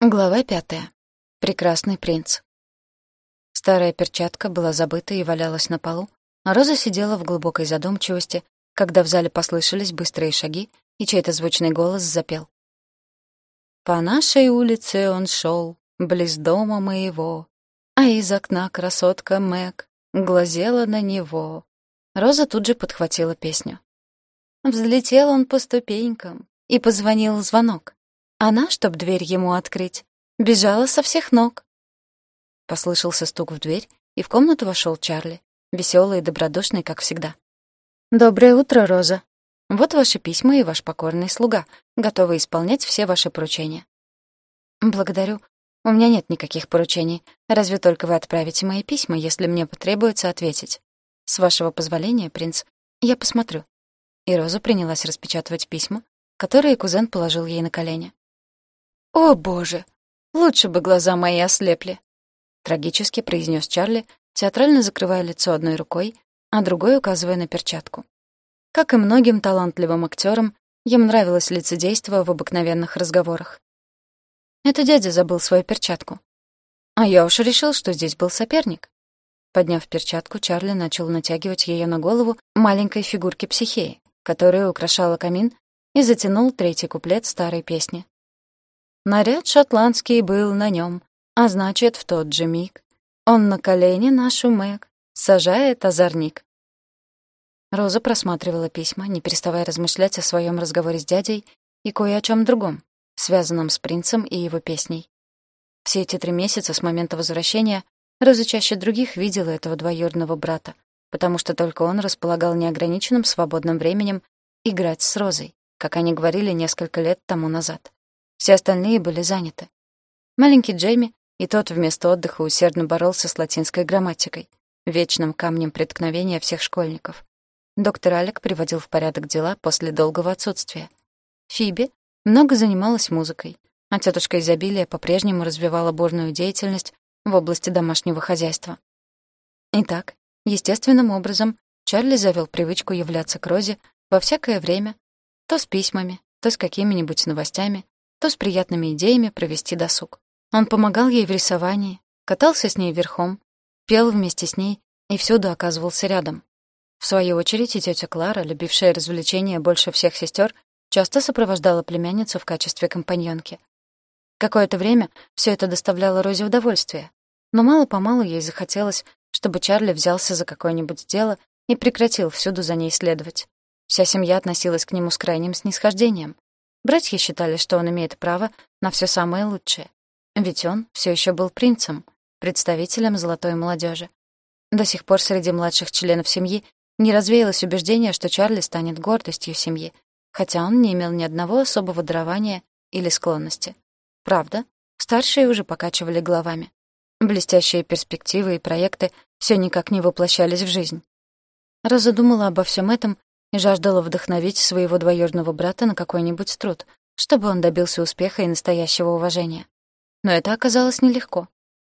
Глава пятая. Прекрасный принц. Старая перчатка была забыта и валялась на полу, а Роза сидела в глубокой задумчивости, когда в зале послышались быстрые шаги, и чей-то звучный голос запел. «По нашей улице он шел, близ дома моего, а из окна красотка Мэг глазела на него». Роза тут же подхватила песню. Взлетел он по ступенькам, и позвонил звонок. Она, чтоб дверь ему открыть, бежала со всех ног. Послышался стук в дверь, и в комнату вошел Чарли, веселый и добродушный, как всегда. «Доброе утро, Роза. Вот ваши письма и ваш покорный слуга, готовы исполнять все ваши поручения». «Благодарю. У меня нет никаких поручений, разве только вы отправите мои письма, если мне потребуется ответить. С вашего позволения, принц, я посмотрю». И Роза принялась распечатывать письма, которые кузен положил ей на колени. «О, боже! Лучше бы глаза мои ослепли!» Трагически произнес Чарли, театрально закрывая лицо одной рукой, а другой указывая на перчатку. Как и многим талантливым актерам, ему нравилось лицедейство в обыкновенных разговорах. Это дядя забыл свою перчатку. А я уж решил, что здесь был соперник. Подняв перчатку, Чарли начал натягивать ее на голову маленькой фигурки психеи, которая украшала камин, и затянул третий куплет старой песни. Наряд шотландский был на нем, а значит, в тот же миг он на колени нашу Мэг сажает озорник. Роза просматривала письма, не переставая размышлять о своем разговоре с дядей и кое о чем другом, связанном с принцем и его песней. Все эти три месяца с момента возвращения Роза чаще других видела этого двоюродного брата, потому что только он располагал неограниченным свободным временем играть с Розой, как они говорили несколько лет тому назад. Все остальные были заняты. Маленький Джейми, и тот вместо отдыха усердно боролся с латинской грамматикой, вечным камнем преткновения всех школьников. Доктор Алек приводил в порядок дела после долгого отсутствия. Фиби много занималась музыкой, а тетушка Изобилия по-прежнему развивала бурную деятельность в области домашнего хозяйства. Итак, естественным образом Чарли завел привычку являться к Розе во всякое время, то с письмами, то с какими-нибудь новостями, то с приятными идеями провести досуг. Он помогал ей в рисовании, катался с ней верхом, пел вместе с ней и всюду оказывался рядом. В свою очередь и тетя Клара, любившая развлечения больше всех сестер, часто сопровождала племянницу в качестве компаньонки. Какое-то время все это доставляло Розе удовольствие, но мало-помалу ей захотелось, чтобы Чарли взялся за какое-нибудь дело и прекратил всюду за ней следовать. Вся семья относилась к нему с крайним снисхождением, Братья считали, что он имеет право на все самое лучшее. Ведь он все еще был принцем, представителем золотой молодежи. До сих пор среди младших членов семьи не развеялось убеждение, что Чарли станет гордостью семьи, хотя он не имел ни одного особого дарования или склонности. Правда, старшие уже покачивали головами. Блестящие перспективы и проекты все никак не воплощались в жизнь. Роза думала обо всем этом и жаждала вдохновить своего двоюродного брата на какой-нибудь труд, чтобы он добился успеха и настоящего уважения. Но это оказалось нелегко.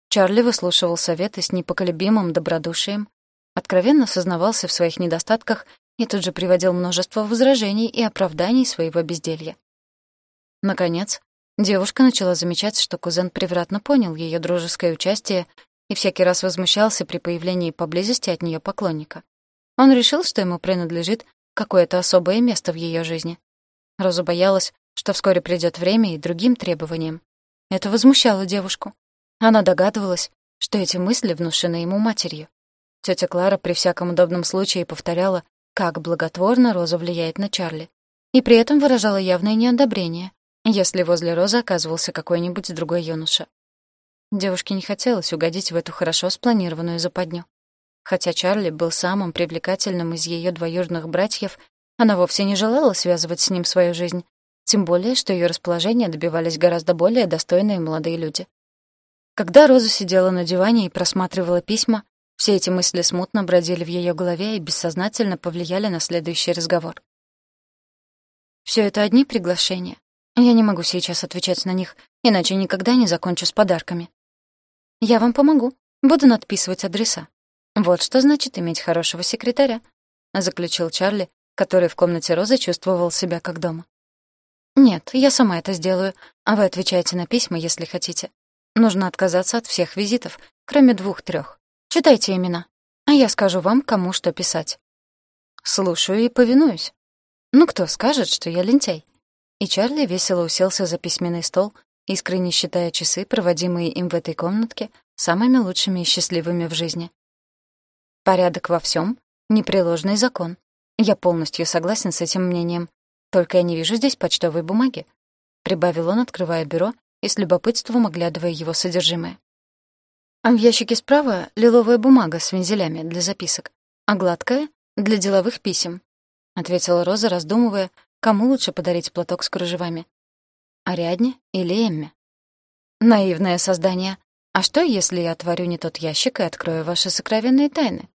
Чарли выслушивал советы с непоколебимым добродушием, откровенно сознавался в своих недостатках и тут же приводил множество возражений и оправданий своего безделья. Наконец, девушка начала замечать, что кузен превратно понял ее дружеское участие и всякий раз возмущался при появлении поблизости от нее поклонника. Он решил, что ему принадлежит какое-то особое место в ее жизни. Роза боялась, что вскоре придет время и другим требованиям. Это возмущало девушку. Она догадывалась, что эти мысли внушены ему матерью. Тетя Клара при всяком удобном случае повторяла, как благотворно Роза влияет на Чарли, и при этом выражала явное неодобрение, если возле Розы оказывался какой-нибудь другой юноша. Девушке не хотелось угодить в эту хорошо спланированную западню. Хотя Чарли был самым привлекательным из ее двоюродных братьев, она вовсе не желала связывать с ним свою жизнь, тем более, что ее расположение добивались гораздо более достойные молодые люди. Когда Роза сидела на диване и просматривала письма, все эти мысли смутно бродили в ее голове и бессознательно повлияли на следующий разговор. Все это одни приглашения. Я не могу сейчас отвечать на них, иначе никогда не закончу с подарками. Я вам помогу. Буду надписывать адреса. «Вот что значит иметь хорошего секретаря», — заключил Чарли, который в комнате Розы чувствовал себя как дома. «Нет, я сама это сделаю, а вы отвечаете на письма, если хотите. Нужно отказаться от всех визитов, кроме двух-трех. Читайте имена, а я скажу вам, кому что писать». «Слушаю и повинуюсь. Ну кто скажет, что я лентяй?» И Чарли весело уселся за письменный стол, искренне считая часы, проводимые им в этой комнатке, самыми лучшими и счастливыми в жизни. Порядок во всем, непреложный закон. Я полностью согласен с этим мнением. Только я не вижу здесь почтовой бумаги. Прибавил он, открывая бюро и с любопытством оглядывая его содержимое. А в ящике справа лиловая бумага с вензелями для записок, а гладкая — для деловых писем, — ответила Роза, раздумывая, кому лучше подарить платок с кружевами. Ариадне или Эмме? Наивное создание. А что, если я отворю не тот ящик и открою ваши сокровенные тайны?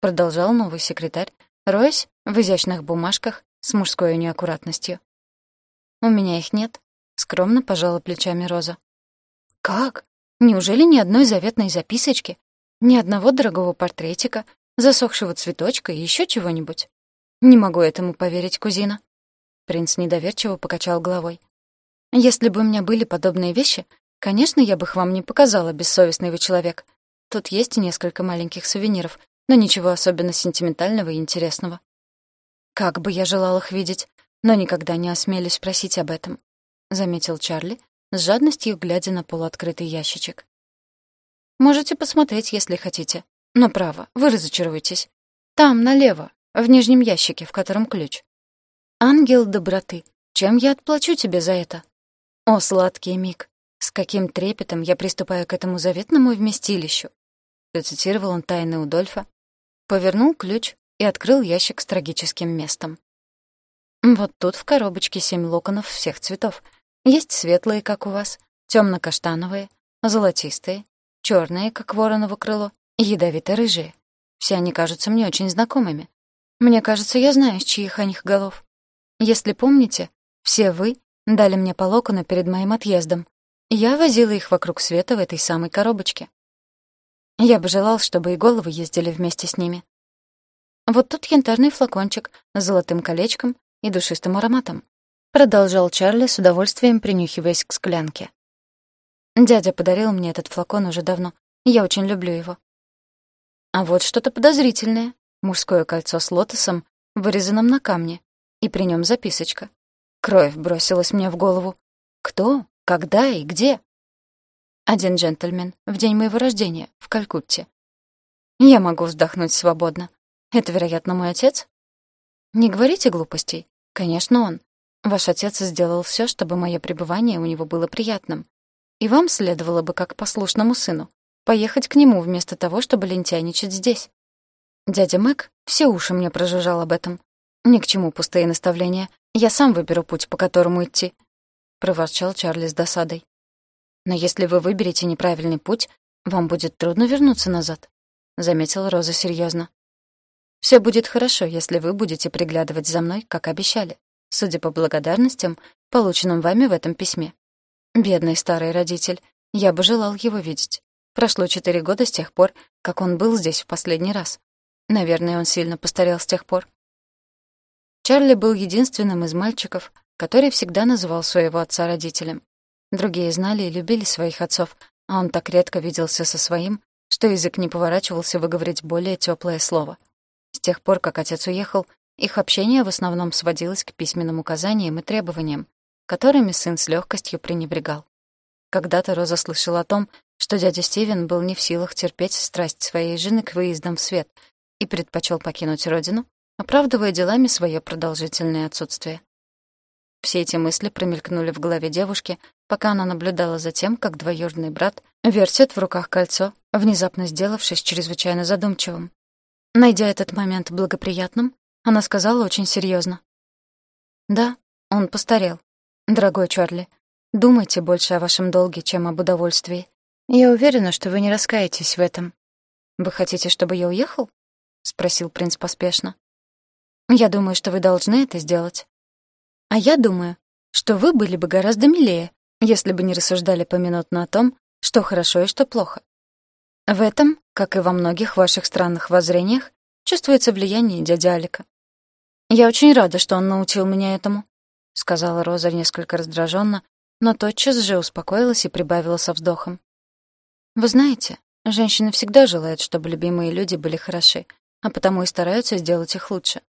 Продолжал новый секретарь, роясь в изящных бумажках с мужской неаккуратностью. «У меня их нет», — скромно пожала плечами Роза. «Как? Неужели ни одной заветной записочки? Ни одного дорогого портретика, засохшего цветочка и еще чего-нибудь? Не могу этому поверить, кузина». Принц недоверчиво покачал головой. Если бы у меня были подобные вещи, конечно, я бы их вам не показала, бессовестный вы человек. Тут есть несколько маленьких сувениров, но ничего особенно сентиментального и интересного. Как бы я желал их видеть, но никогда не осмелюсь просить об этом, заметил Чарли, с жадностью глядя на полуоткрытый ящичек. Можете посмотреть, если хотите. Но право, вы разочаруетесь. Там, налево, в нижнем ящике, в котором ключ. Ангел доброты, чем я отплачу тебе за это? О, сладкий миг! С каким трепетом я приступаю к этому заветному вместилищу! Процитировал он тайны Удольфа, повернул ключ и открыл ящик с трагическим местом. Вот тут в коробочке семь локонов всех цветов. Есть светлые, как у вас, темно каштановые золотистые, черные, как вороново крыло, ядовито-рыжие. Все они кажутся мне очень знакомыми. Мне кажется, я знаю, с чьих они голов. Если помните, все вы Дали мне по локону перед моим отъездом. Я возила их вокруг света в этой самой коробочке. Я бы желал, чтобы и головы ездили вместе с ними. Вот тут янтарный флакончик с золотым колечком и душистым ароматом. Продолжал Чарли с удовольствием, принюхиваясь к склянке. Дядя подарил мне этот флакон уже давно. Я очень люблю его. А вот что-то подозрительное. Мужское кольцо с лотосом, вырезанным на камне, и при нем записочка. Кровь бросилась мне в голову. Кто? Когда и где? Один джентльмен в день моего рождения в Калькутте. Я могу вздохнуть свободно. Это, вероятно, мой отец? Не говорите глупостей. Конечно, он. Ваш отец сделал все, чтобы мое пребывание у него было приятным. И вам следовало бы, как послушному сыну, поехать к нему вместо того, чтобы лентяйничать здесь. Дядя Мэг все уши мне прожужжал об этом. Ни к чему пустые наставления. Я сам выберу путь, по которому идти», — проворчал Чарли с досадой. «Но если вы выберете неправильный путь, вам будет трудно вернуться назад», — заметила Роза серьезно. «Все будет хорошо, если вы будете приглядывать за мной, как обещали, судя по благодарностям, полученным вами в этом письме. Бедный старый родитель, я бы желал его видеть. Прошло четыре года с тех пор, как он был здесь в последний раз. Наверное, он сильно постарел с тех пор. Чарли был единственным из мальчиков, который всегда называл своего отца родителем. Другие знали и любили своих отцов, а он так редко виделся со своим, что язык не поворачивался выговорить более теплое слово. С тех пор, как отец уехал, их общение в основном сводилось к письменным указаниям и требованиям, которыми сын с легкостью пренебрегал. Когда-то Роза слышала о том, что дядя Стивен был не в силах терпеть страсть своей жены к выездам в свет и предпочел покинуть родину, оправдывая делами свое продолжительное отсутствие. Все эти мысли промелькнули в голове девушки, пока она наблюдала за тем, как двоюродный брат вертит в руках кольцо, внезапно сделавшись чрезвычайно задумчивым. Найдя этот момент благоприятным, она сказала очень серьезно: «Да, он постарел. Дорогой Чарли, думайте больше о вашем долге, чем об удовольствии. Я уверена, что вы не раскаетесь в этом. Вы хотите, чтобы я уехал?» — спросил принц поспешно. Я думаю, что вы должны это сделать. А я думаю, что вы были бы гораздо милее, если бы не рассуждали поминутно о том, что хорошо и что плохо. В этом, как и во многих ваших странных воззрениях, чувствуется влияние дяди Алика. Я очень рада, что он научил меня этому, сказала Роза несколько раздраженно, но тотчас же успокоилась и прибавила со вздохом. «Вы знаете, женщины всегда желают, чтобы любимые люди были хороши, а потому и стараются сделать их лучше».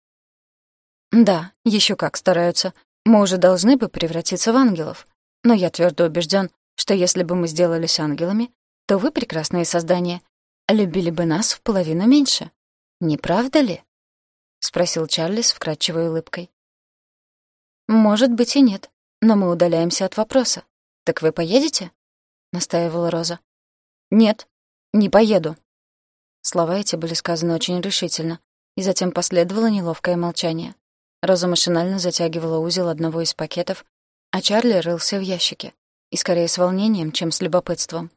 «Да, еще как стараются. Мы уже должны бы превратиться в ангелов. Но я твердо убежден, что если бы мы сделались ангелами, то вы, прекрасные создания, любили бы нас в половину меньше. Не правда ли?» — спросил Чарли с вкрадчивой улыбкой. «Может быть и нет, но мы удаляемся от вопроса. Так вы поедете?» — настаивала Роза. «Нет, не поеду». Слова эти были сказаны очень решительно, и затем последовало неловкое молчание. Роза машинально затягивала узел одного из пакетов, а Чарли рылся в ящике, и скорее с волнением, чем с любопытством.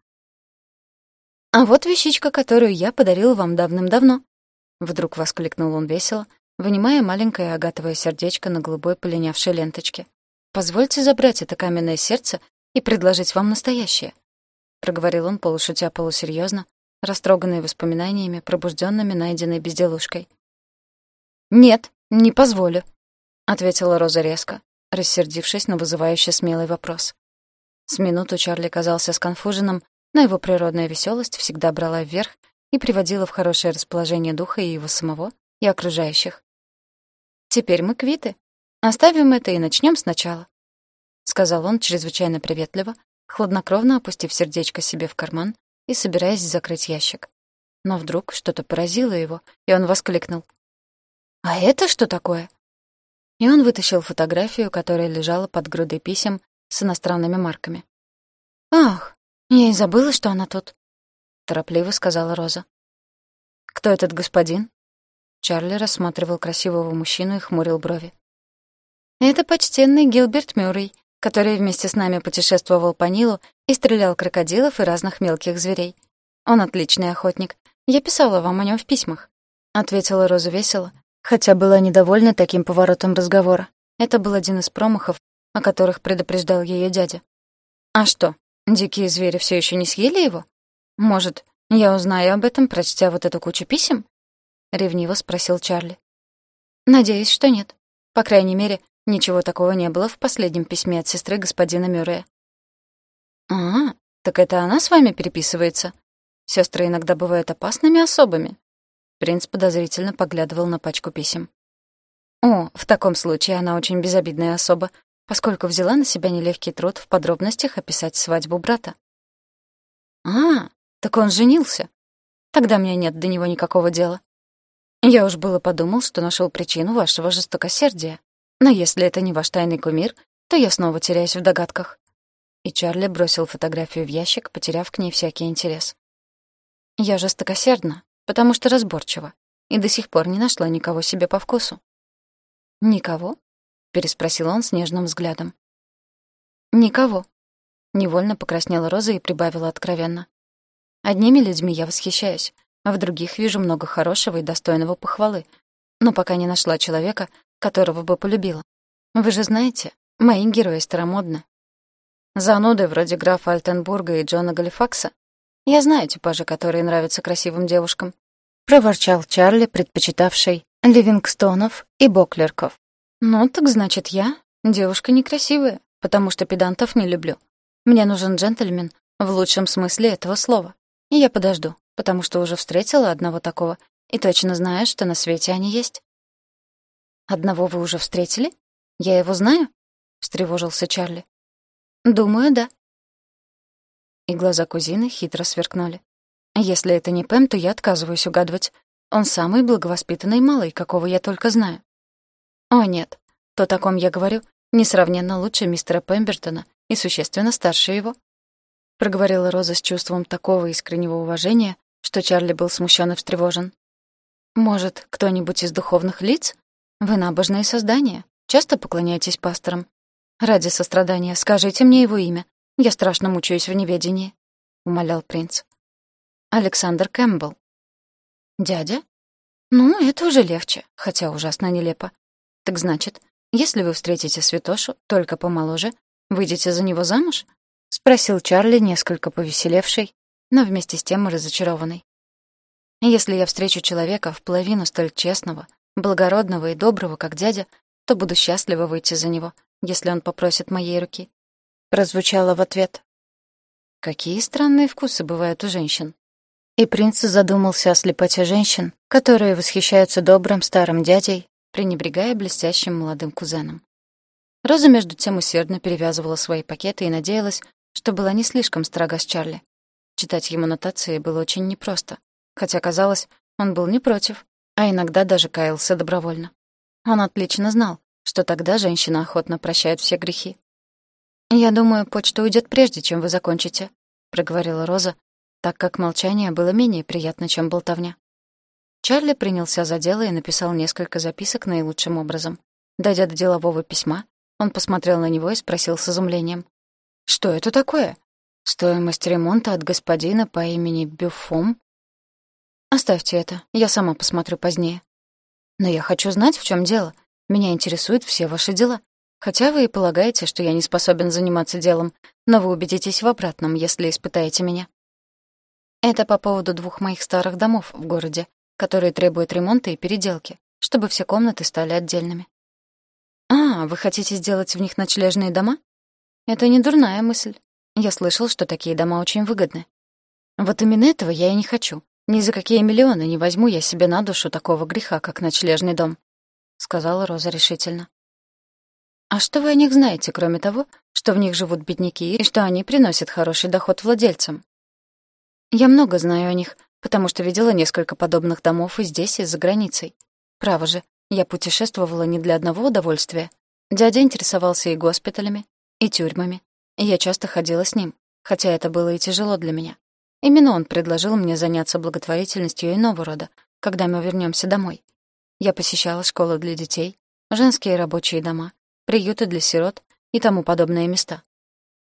«А вот вещичка, которую я подарил вам давным-давно», — вдруг воскликнул он весело, вынимая маленькое агатовое сердечко на голубой полинявшей ленточке. «Позвольте забрать это каменное сердце и предложить вам настоящее», — проговорил он полушутя полусерьезно, растроганный воспоминаниями, пробужденными найденной безделушкой. «Нет, не позволю», — ответила Роза резко, рассердившись на вызывающий смелый вопрос. С минуту Чарли казался сконфуженным, но его природная веселость всегда брала вверх и приводила в хорошее расположение духа и его самого, и окружающих. «Теперь мы квиты. Оставим это и начнем сначала», — сказал он чрезвычайно приветливо, хладнокровно опустив сердечко себе в карман и собираясь закрыть ящик. Но вдруг что-то поразило его, и он воскликнул. «А это что такое?» И он вытащил фотографию, которая лежала под грудой писем с иностранными марками. «Ах, я и забыла, что она тут», — торопливо сказала Роза. «Кто этот господин?» Чарли рассматривал красивого мужчину и хмурил брови. «Это почтенный Гилберт Мюррей, который вместе с нами путешествовал по Нилу и стрелял крокодилов и разных мелких зверей. Он отличный охотник. Я писала вам о нем в письмах», — ответила Роза весело, хотя была недовольна таким поворотом разговора. Это был один из промахов, о которых предупреждал ее дядя. «А что, дикие звери все еще не съели его? Может, я узнаю об этом, прочтя вот эту кучу писем?» — ревниво спросил Чарли. «Надеюсь, что нет. По крайней мере, ничего такого не было в последнем письме от сестры господина Мюррея». «А, так это она с вами переписывается? Сестры иногда бывают опасными особами». Принц подозрительно поглядывал на пачку писем. «О, в таком случае она очень безобидная особа, поскольку взяла на себя нелегкий труд в подробностях описать свадьбу брата». «А, так он женился. Тогда мне нет до него никакого дела. Я уж было подумал, что нашел причину вашего жестокосердия. Но если это не ваш тайный кумир, то я снова теряюсь в догадках. И Чарли бросил фотографию в ящик, потеряв к ней всякий интерес. Я жестокосердна, потому что разборчива, и до сих пор не нашла никого себе по вкусу. «Никого?» — переспросил он с нежным взглядом. «Никого». Невольно покраснела Роза и прибавила откровенно. «Одними людьми я восхищаюсь, а в других вижу много хорошего и достойного похвалы, но пока не нашла человека, которого бы полюбила. Вы же знаете, мои герои старомодны. Зануды вроде графа Альтенбурга и Джона Галифакса. Я знаю типажи, которые нравятся красивым девушкам. Проворчал Чарли, предпочитавший Ливингстонов и Боклерков. Ну, так значит, я девушка некрасивая, потому что педантов не люблю. Мне нужен джентльмен в лучшем смысле этого слова. И я подожду потому что уже встретила одного такого и точно знаю, что на свете они есть». «Одного вы уже встретили? Я его знаю?» — встревожился Чарли. «Думаю, да». И глаза кузины хитро сверкнули. «Если это не Пэм, то я отказываюсь угадывать. Он самый благовоспитанный малый, какого я только знаю». «О, нет, то, о ком я говорю, несравненно лучше мистера Пембертона и существенно старше его», — проговорила Роза с чувством такого искреннего уважения, что Чарли был смущен и встревожен. «Может, кто-нибудь из духовных лиц? Вы набожные создания, часто поклоняетесь пасторам. Ради сострадания скажите мне его имя. Я страшно мучаюсь в неведении», — умолял принц. «Александр Кэмпбелл». «Дядя? Ну, это уже легче, хотя ужасно нелепо. Так значит, если вы встретите святошу, только помоложе, выйдете за него замуж?» — спросил Чарли, несколько повеселевший, но вместе с тем и разочарованный. Если я встречу человека в половину столь честного, благородного и доброго, как дядя, то буду счастлива выйти за него, если он попросит моей руки. Прозвучало в ответ. Какие странные вкусы бывают у женщин. И принц задумался о слепоте женщин, которые восхищаются добрым старым дядей, пренебрегая блестящим молодым кузеном. Роза между тем усердно перевязывала свои пакеты и надеялась, что была не слишком строга с Чарли. Читать ему нотации было очень непросто, хотя, казалось, он был не против, а иногда даже каялся добровольно. Он отлично знал, что тогда женщина охотно прощает все грехи. «Я думаю, почта уйдет прежде, чем вы закончите», — проговорила Роза, так как молчание было менее приятно, чем болтовня. Чарли принялся за дело и написал несколько записок наилучшим образом. Дойдя до делового письма, он посмотрел на него и спросил с изумлением. «Что это такое? Стоимость ремонта от господина по имени Бюфом?» «Оставьте это, я сама посмотрю позднее». «Но я хочу знать, в чем дело. Меня интересуют все ваши дела. Хотя вы и полагаете, что я не способен заниматься делом, но вы убедитесь в обратном, если испытаете меня». Это по поводу двух моих старых домов в городе, которые требуют ремонта и переделки, чтобы все комнаты стали отдельными. «А, вы хотите сделать в них ночлежные дома?» «Это не дурная мысль. Я слышал, что такие дома очень выгодны. Вот именно этого я и не хочу. Ни за какие миллионы не возьму я себе на душу такого греха, как ночлежный дом», — сказала Роза решительно. «А что вы о них знаете, кроме того, что в них живут бедняки и что они приносят хороший доход владельцам?» «Я много знаю о них, потому что видела несколько подобных домов и здесь, и за границей. Право же, я путешествовала не для одного удовольствия. Дядя интересовался и госпиталями, и тюрьмами, и я часто ходила с ним, хотя это было и тяжело для меня. Именно он предложил мне заняться благотворительностью иного рода, когда мы вернемся домой. Я посещала школы для детей, женские рабочие дома, приюты для сирот и тому подобные места.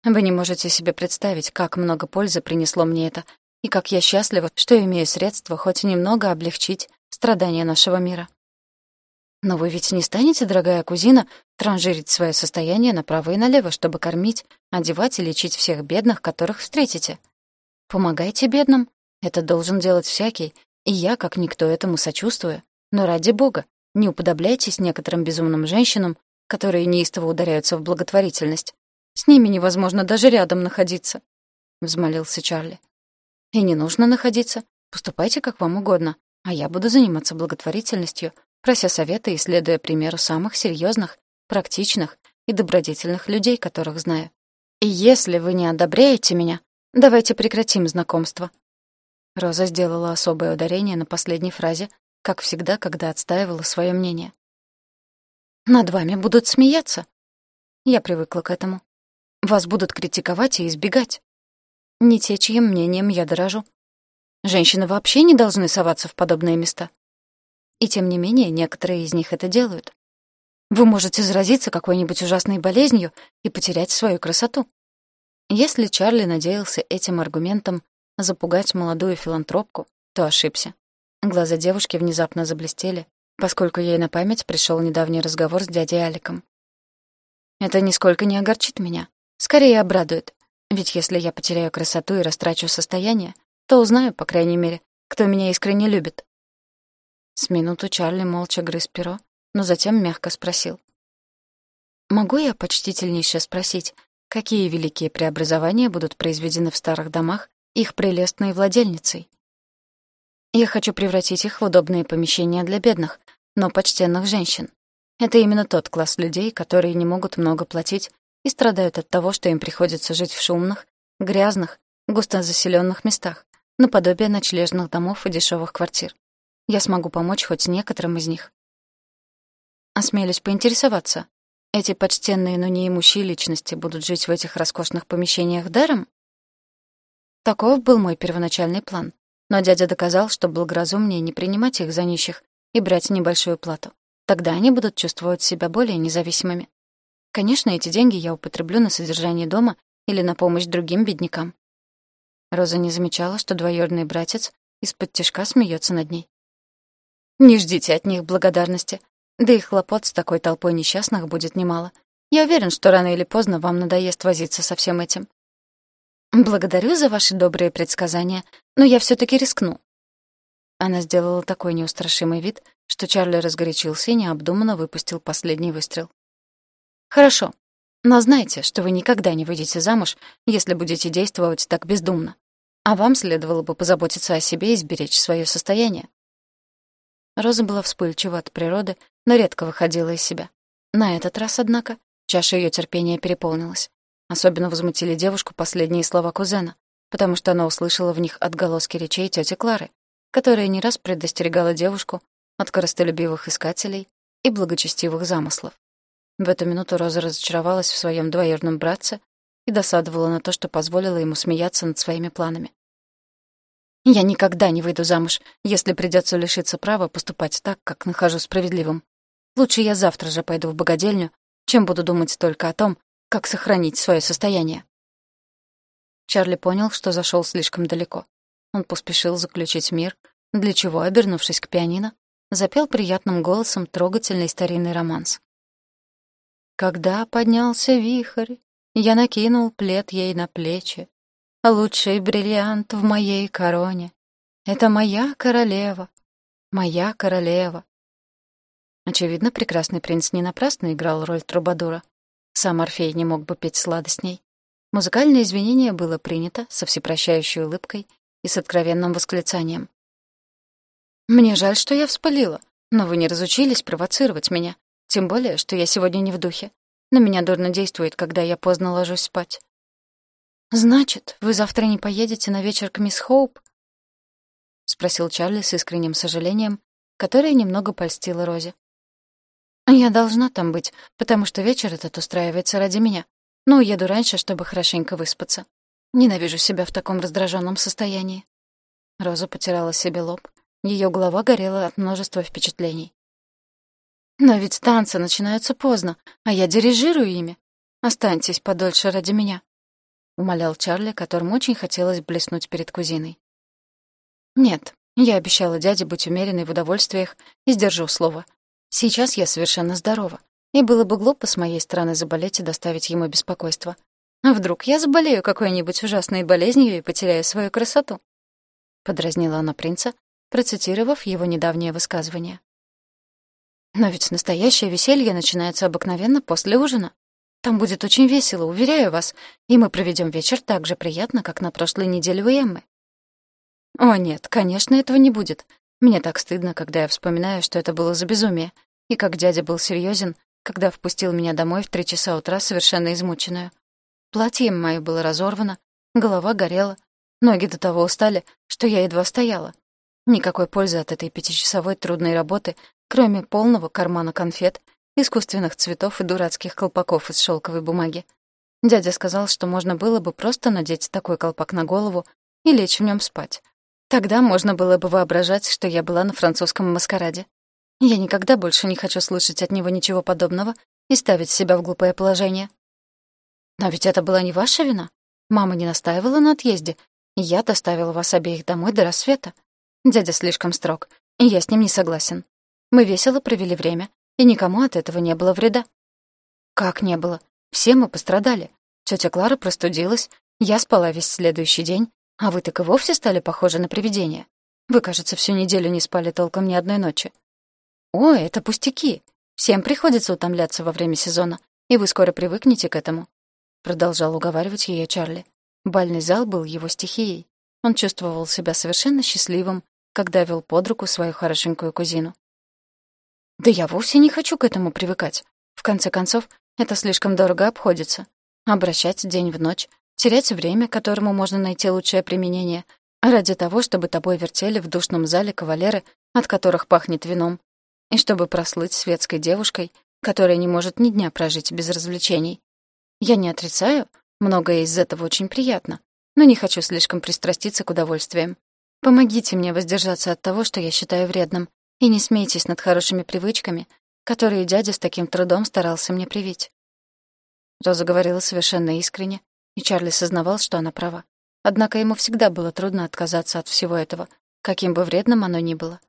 Вы не можете себе представить, как много пользы принесло мне это, и как я счастлива, что имею средства хоть немного облегчить страдания нашего мира. Но вы ведь не станете, дорогая кузина, транжирить свое состояние направо и налево, чтобы кормить, одевать и лечить всех бедных, которых встретите. Помогайте бедным. Это должен делать всякий, и я, как никто, этому сочувствую. Но ради бога, не уподобляйтесь некоторым безумным женщинам, которые неистово ударяются в благотворительность. С ними невозможно даже рядом находиться», — взмолился Чарли. «И не нужно находиться. Поступайте как вам угодно, а я буду заниматься благотворительностью, прося совета и следуя примеру самых серьезных, практичных и добродетельных людей, которых знаю. И если вы не одобряете меня, давайте прекратим знакомство». Роза сделала особое ударение на последней фразе, как всегда, когда отстаивала свое мнение. «Над вами будут смеяться». Я привыкла к этому. Вас будут критиковать и избегать. Не те, чьим мнением я дорожу. Женщины вообще не должны соваться в подобные места. И тем не менее, некоторые из них это делают. Вы можете заразиться какой-нибудь ужасной болезнью и потерять свою красоту. Если Чарли надеялся этим аргументом запугать молодую филантропку, то ошибся. Глаза девушки внезапно заблестели, поскольку ей на память пришел недавний разговор с дядей Аликом. «Это нисколько не огорчит меня. Скорее обрадует. Ведь если я потеряю красоту и растрачу состояние, то узнаю, по крайней мере, кто меня искренне любит. С минуту Чарли молча грыз перо, но затем мягко спросил. «Могу я почтительнейше спросить, какие великие преобразования будут произведены в старых домах их прелестной владельницей?» «Я хочу превратить их в удобные помещения для бедных, но почтенных женщин. Это именно тот класс людей, которые не могут много платить и страдают от того, что им приходится жить в шумных, грязных, густо заселенных местах, наподобие ночлежных домов и дешевых квартир я смогу помочь хоть некоторым из них. Осмелюсь поинтересоваться, эти почтенные, но неимущие личности будут жить в этих роскошных помещениях даром? Таков был мой первоначальный план, но дядя доказал, что благоразумнее не принимать их за нищих и брать небольшую плату. Тогда они будут чувствовать себя более независимыми. Конечно, эти деньги я употреблю на содержание дома или на помощь другим беднякам. Роза не замечала, что двоюродный братец из-под тишка смеется над ней. Не ждите от них благодарности. Да и хлопот с такой толпой несчастных будет немало. Я уверен, что рано или поздно вам надоест возиться со всем этим. Благодарю за ваши добрые предсказания, но я все таки рискну. Она сделала такой неустрашимый вид, что Чарли разгорячился и необдуманно выпустил последний выстрел. «Хорошо, но знайте, что вы никогда не выйдете замуж, если будете действовать так бездумно. А вам следовало бы позаботиться о себе и сберечь свое состояние». Роза была вспыльчива от природы, но редко выходила из себя. На этот раз, однако, чаша ее терпения переполнилась. Особенно возмутили девушку последние слова кузена, потому что она услышала в них отголоски речей тети Клары, которая не раз предостерегала девушку от коростолюбивых искателей и благочестивых замыслов. В эту минуту Роза разочаровалась в своем двоюродном братце и досадовала на то, что позволила ему смеяться над своими планами. «Я никогда не выйду замуж, если придется лишиться права поступать так, как нахожу справедливым. Лучше я завтра же пойду в богадельню, чем буду думать только о том, как сохранить свое состояние». Чарли понял, что зашел слишком далеко. Он поспешил заключить мир, для чего, обернувшись к пианино, запел приятным голосом трогательный старинный романс. Когда поднялся вихрь, я накинул плед ей на плечи. Лучший бриллиант в моей короне — это моя королева, моя королева. Очевидно, прекрасный принц не напрасно играл роль трубадура. Сам Орфей не мог бы петь сладостней. Музыкальное извинение было принято со всепрощающей улыбкой и с откровенным восклицанием. «Мне жаль, что я вспылила, но вы не разучились провоцировать меня. Тем более, что я сегодня не в духе. На меня дурно действует, когда я поздно ложусь спать. «Значит, вы завтра не поедете на вечер к мисс Хоуп?» — спросил Чарли с искренним сожалением, которое немного польстило Розе. «Я должна там быть, потому что вечер этот устраивается ради меня, но уеду раньше, чтобы хорошенько выспаться. Ненавижу себя в таком раздраженном состоянии». Роза потирала себе лоб. Ее голова горела от множества впечатлений. Но ведь танцы начинаются поздно, а я дирижирую ими. Останьтесь подольше ради меня», — умолял Чарли, которому очень хотелось блеснуть перед кузиной. «Нет, я обещала дяде быть умеренной в удовольствиях и сдержу слово. Сейчас я совершенно здорова, и было бы глупо с моей стороны заболеть и доставить ему беспокойство. А вдруг я заболею какой-нибудь ужасной болезнью и потеряю свою красоту?» Подразнила она принца, процитировав его недавнее высказывание. Но ведь настоящее веселье начинается обыкновенно после ужина. Там будет очень весело, уверяю вас, и мы проведем вечер так же приятно, как на прошлой неделе у Эммы. О нет, конечно, этого не будет. Мне так стыдно, когда я вспоминаю, что это было за безумие, и как дядя был серьезен, когда впустил меня домой в три часа утра совершенно измученную. Платье мое было разорвано, голова горела, ноги до того устали, что я едва стояла. Никакой пользы от этой пятичасовой трудной работы кроме полного кармана конфет, искусственных цветов и дурацких колпаков из шелковой бумаги. Дядя сказал, что можно было бы просто надеть такой колпак на голову и лечь в нем спать. Тогда можно было бы воображать, что я была на французском маскараде. Я никогда больше не хочу слышать от него ничего подобного и ставить себя в глупое положение. Но ведь это была не ваша вина. Мама не настаивала на отъезде, я доставила вас обеих домой до рассвета. Дядя слишком строг, и я с ним не согласен. Мы весело провели время, и никому от этого не было вреда. Как не было? Все мы пострадали. Тётя Клара простудилась, я спала весь следующий день, а вы так и вовсе стали похожи на привидение. Вы, кажется, всю неделю не спали толком ни одной ночи. О, это пустяки. Всем приходится утомляться во время сезона, и вы скоро привыкнете к этому. Продолжал уговаривать её Чарли. Бальный зал был его стихией. Он чувствовал себя совершенно счастливым, когда вел под руку свою хорошенькую кузину. Да я вовсе не хочу к этому привыкать. В конце концов, это слишком дорого обходится. Обращать день в ночь, терять время, которому можно найти лучшее применение, ради того, чтобы тобой вертели в душном зале кавалеры, от которых пахнет вином, и чтобы прослыть светской девушкой, которая не может ни дня прожить без развлечений. Я не отрицаю, многое из этого очень приятно, но не хочу слишком пристраститься к удовольствиям. Помогите мне воздержаться от того, что я считаю вредным, и не смейтесь над хорошими привычками, которые дядя с таким трудом старался мне привить. Роза говорила совершенно искренне, и Чарли сознавал, что она права. Однако ему всегда было трудно отказаться от всего этого, каким бы вредным оно ни было.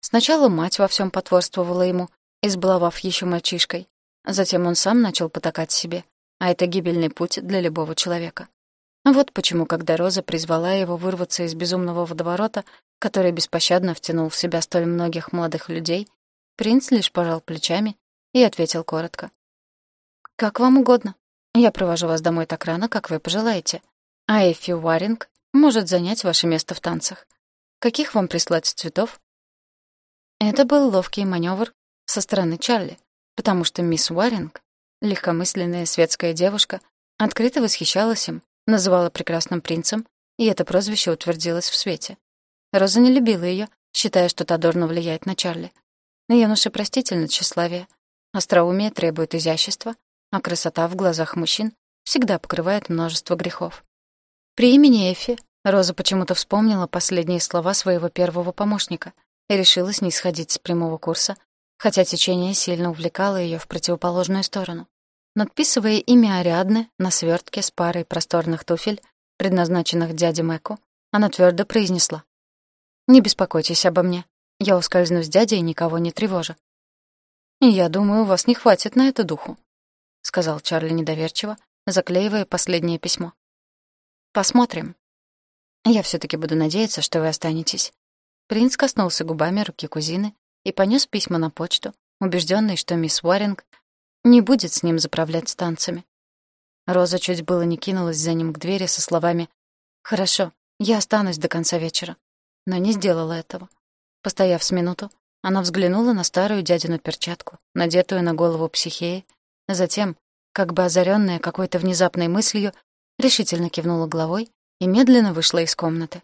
Сначала мать во всем потворствовала ему, избаловав еще мальчишкой. Затем он сам начал потакать себе, а это гибельный путь для любого человека. Вот почему, когда Роза призвала его вырваться из безумного водоворота, который беспощадно втянул в себя столь многих молодых людей, принц лишь пожал плечами и ответил коротко. «Как вам угодно. Я провожу вас домой так рано, как вы пожелаете. А Эффи Уаринг может занять ваше место в танцах. Каких вам прислать цветов?» Это был ловкий маневр со стороны Чарли, потому что мисс Уаринг, легкомысленная светская девушка, открыто восхищалась им, называла прекрасным принцем, и это прозвище утвердилось в свете. Роза не любила ее, считая, что та дурно влияет на Чарли. Юноше простительно тщеславие. Остроумие требует изящества, а красота в глазах мужчин всегда покрывает множество грехов. При имени Эфи Роза почему-то вспомнила последние слова своего первого помощника и решила не сходить с прямого курса, хотя течение сильно увлекало ее в противоположную сторону. Надписывая имя Ариадны на свертке с парой просторных туфель, предназначенных дяде Мэку, она твердо произнесла. «Не беспокойтесь обо мне. Я ускользну с дядей, никого не тревожа». «Я думаю, у вас не хватит на это духу», — сказал Чарли недоверчиво, заклеивая последнее письмо. «Посмотрим. Я все таки буду надеяться, что вы останетесь». Принц коснулся губами руки кузины и понес письма на почту, убежденный, что мисс Уаринг не будет с ним заправлять станциями. Роза чуть было не кинулась за ним к двери со словами «Хорошо, я останусь до конца вечера» но не сделала этого. Постояв с минуту, она взглянула на старую дядину перчатку, надетую на голову психеи, затем, как бы озаренная какой-то внезапной мыслью, решительно кивнула головой и медленно вышла из комнаты.